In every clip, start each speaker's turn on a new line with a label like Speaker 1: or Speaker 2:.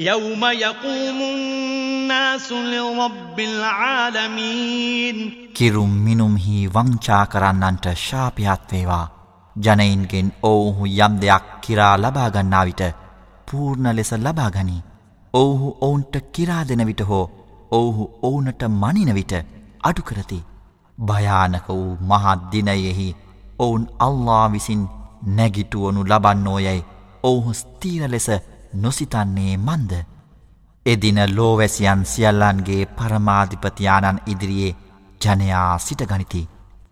Speaker 1: يوم يقوم الناس لرب العالمين
Speaker 2: කිරුම් මිනුම්හි වංචා කරන්නන්ට ශාපයක් වේවා. ජනයින්ගෙන් ඔවුහු යම් දෙයක් කිරා ලබාගන්නා විට පූර්ණ ලෙස ලබාගනි. ඔවුහු ඔවුන්ට කිරා දෙන විට හෝ ඔවුහු ඔවුනට මනින විට අඩුකරති. භයානක වූ මහත් දිනයෙහි ඔවුන් අල්ලා විසින් නැගිටුවනු ලබන්නෝයැයි ඔවුහු ස්තීර ලෙස නොසිතන්නේ මන්ද. එදින ලෝවැසියන් සියල්ලන්ගේ පරමාධිපතියාණන් ඉදිරියේ ජනයා සිටගනිති.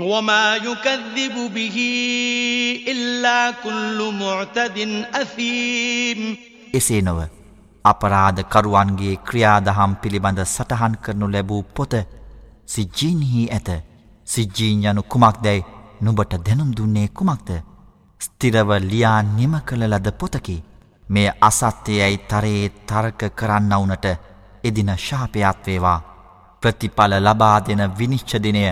Speaker 1: وما يكذب به إلا كل معتد أثيم
Speaker 2: එසේ නොව අපරාධ කරුවන්ගේ ක්‍රියාදහම් පිළිබඳ සටහන් කරනු ලැබූ පොත සිජ්ජීන්හි ඇත සිජ්ජීන් යනු කුමක් දැයි නුබට දැනුම් දුන්නේ කුමක්ද ස්තිරව ලියා නිම කළ ලද පොතකි මේ අසත්‍යයයි තරයේ තර්ක කරන්නවුනට එදින ශාපයත් වේවා ප්‍රතිඵල ලබා දෙන විනිශ්චදිනය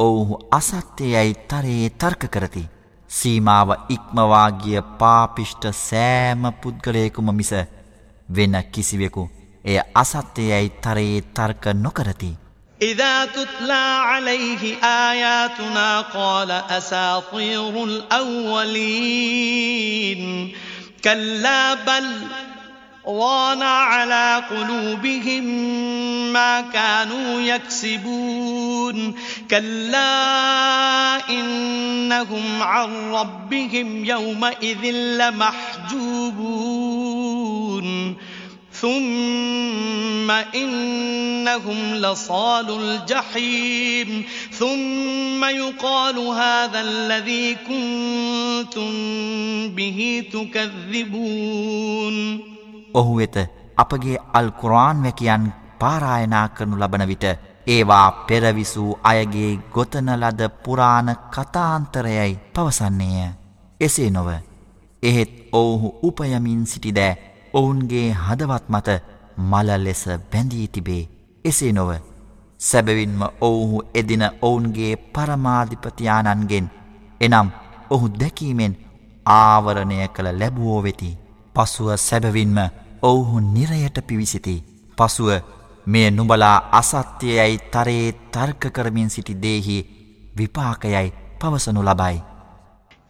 Speaker 2: ඔවුහු අසත්‍යයයි තරයේ තර්ක කරති. සීමාව ඉක්මවාගිය පාපිෂ්ට සෑම පුද්ගලයකුම මිස වෙන කිසිවෙකු එය අසත්‍යයයි තරයේ තර්ක නොකරති.
Speaker 1: إذا تتلى عليه آياتنا قال أساطير الأولين كلا بل ران على قلوبهم ما كانوا يكسبون كلا إنهم عن ربهم يومئذ لمحجوبون ثم إنهم لصال الجحيم ثم يقال هذا الذي كنتم به تكذبون
Speaker 2: ඔහු වෙත අපගේ අල් කුරාන් වැකියන් පාරායනා කරනු ලබන විට ඒවා පෙරවිසූ අයගේ ගොතන ලද පුරාණ කතාන්තරයයි පවසන්නේය. එසේ නොව එහෙත් ඔවුහු උපයමින් සිටිදෑ ඔවුන්ගේ හදවත් මත මල ලෙස බැඳී තිබේ. එසේ නොව සැබවින්ම ඔවුහු එදින ඔවුන්ගේ පරමාධිපතියානන්ගෙන් එනම් ඔහු දැකීමෙන් ආවරණය කළ ලැබුවෝ වෙති. පසුව සැබවින්ම ඔවුහු නිරයට පිවිසිති. පසුව මෙය නුබලා අසත්‍යයයි තරයේ තර්ක කරමින් සිටි දේහි විපාකයයි පවසනු ලබයි.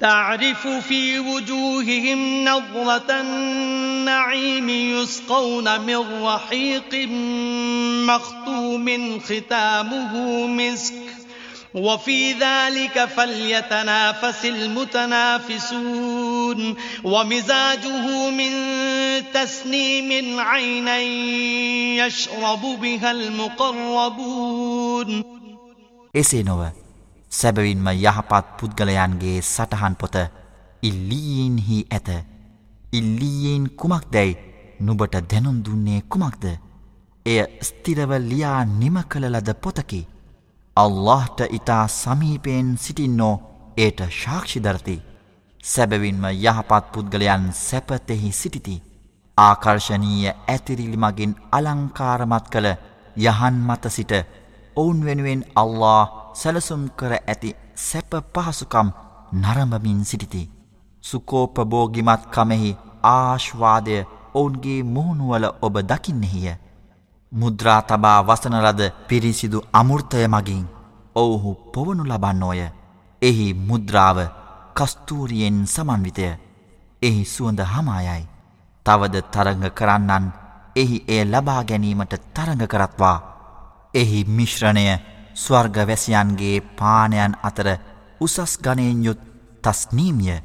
Speaker 1: تعرف في وجوههم نظرة النعيم يسقون من رحيق مختوم ختامه مسك وفي ذلك فليتنافس المتنافسون ومزاجه من تسنيم عينا يشرب بها المقربون
Speaker 2: එසේ නොව සැබවින්ම යහපත් පුද්ගලයන්ගේ සටහන් පොත ඉල්ලීන්හි ඇත. ඉල්ලීයෙන් කුමක් දැයි නුබට දැනුම් දුන්නේ කුමක්ද? එය ස්තිරව ලියා නිම කළලද පොතකි. අල්لهට ඉතා සමීපයෙන් සිටින්නෝ ඒට ශාක්ෂිධරති සැබවින්ම යහපත් පුද්ගලයන් සැපතෙහි සිටිති. ආකර්ශනීය ඇතිරිලි මගින් අලංකාරමත් කළ යහන් මත සිට ඔවුන් වෙනුවෙන් අල්له සැලසුම් කර ඇති සැප පහසුකම් නරඹමින් සිටිති. සුකෝපබෝගිමත් කමෙහි ආශ්වාදය ඔවුන්ගේ මුහුණුවල ඔබ දකින්නෙහිය. මුද්‍රා තබා වසනලද පිරිසිදු අමුෘතය මගින් ඔවුහු පොවනු ලබන්නෝය. එහි මුද්‍රාව කස්තූරියෙන් සමන්විතය. එහි සුවඳ හමායයි. තවද තරඟ කරන්නන් එහි එය ලබා ගැනීමට තරඟ කරත්වා. එහි මිශ්‍රණය ස්වර්ගවැසියන්ගේ පානයන් අතර උසස් ගනයෙන් යුත් තස්නීමිය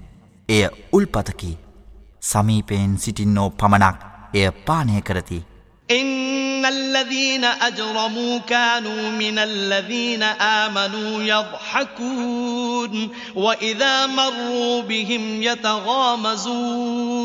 Speaker 2: එය උල්පතකි සමීපයෙන් සිටින්නෝ පමණක් එය පානය කරති.
Speaker 1: إن الذين أجرموا كانوا من الذين آمنوا يضحكون وإذا مروا بهم يتغامزون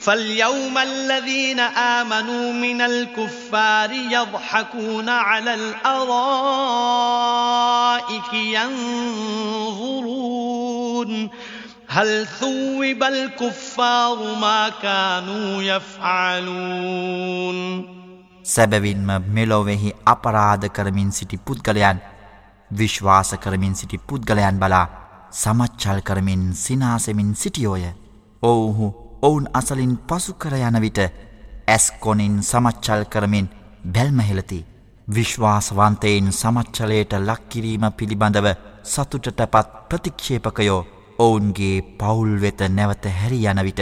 Speaker 1: فاليوم الذين آمنوا من الكفار يضحكون على الأرائك ينظرون هل ثوب الكفار ما كانوا يفعلون
Speaker 2: සැබවින්ම මෙලොවෙහි අපරාධ කරමින් සිටි පුද්ගලයන් විශ්වාස කරමින් සිටි පුද්ගලයන් බලා සමච්චල් කරමින් සිනාසෙමින් සිටියෝය. ඔවුහු ඔවුන් අසලින් පසු කර යන විට ඇස්කොනින් සමච්චල් කරමින් බැල්මහෙලති. විශ්වාසවන්තයෙන් සමච්චලයට ලක්කිරීම පිළිබඳව සතුටට පත් ප්‍රතික්ෂේපකයෝ ඔවුන්ගේ පවුල් වෙත නැවත හැරි යන විට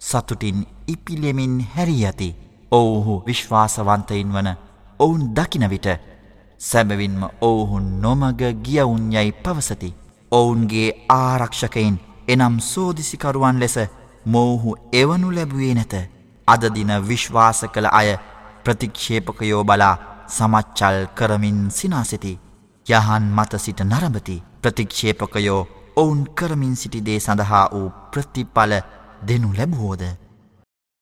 Speaker 2: සතුටින් ඉපිලෙමින් හැරි ඇති. ඔවුහු විශ්වාසවන්තයින් වන ඔවුන් දකින විට සැබවින්ම ඔවුහුන් නොමග ගියවුන් යැයි පවසති. ඔවුන්ගේ ආරක්ෂකයින් එනම් සෝදිසිකරුවන් ලෙස මොවුහු එවනු ලැබුවේ නැත. අදදින විශ්වාස කළ අය ප්‍රතික්ෂේපකයෝ බලා සමච්චල් කරමින් සිනාසිති. යහන් මත සිට නරඹති ප්‍රතික්ෂේපකයෝ ඔවුන් කරමින් සිටිදේ සඳහා වූ ප්‍රතිඵල දෙනු ලැබුවෝද.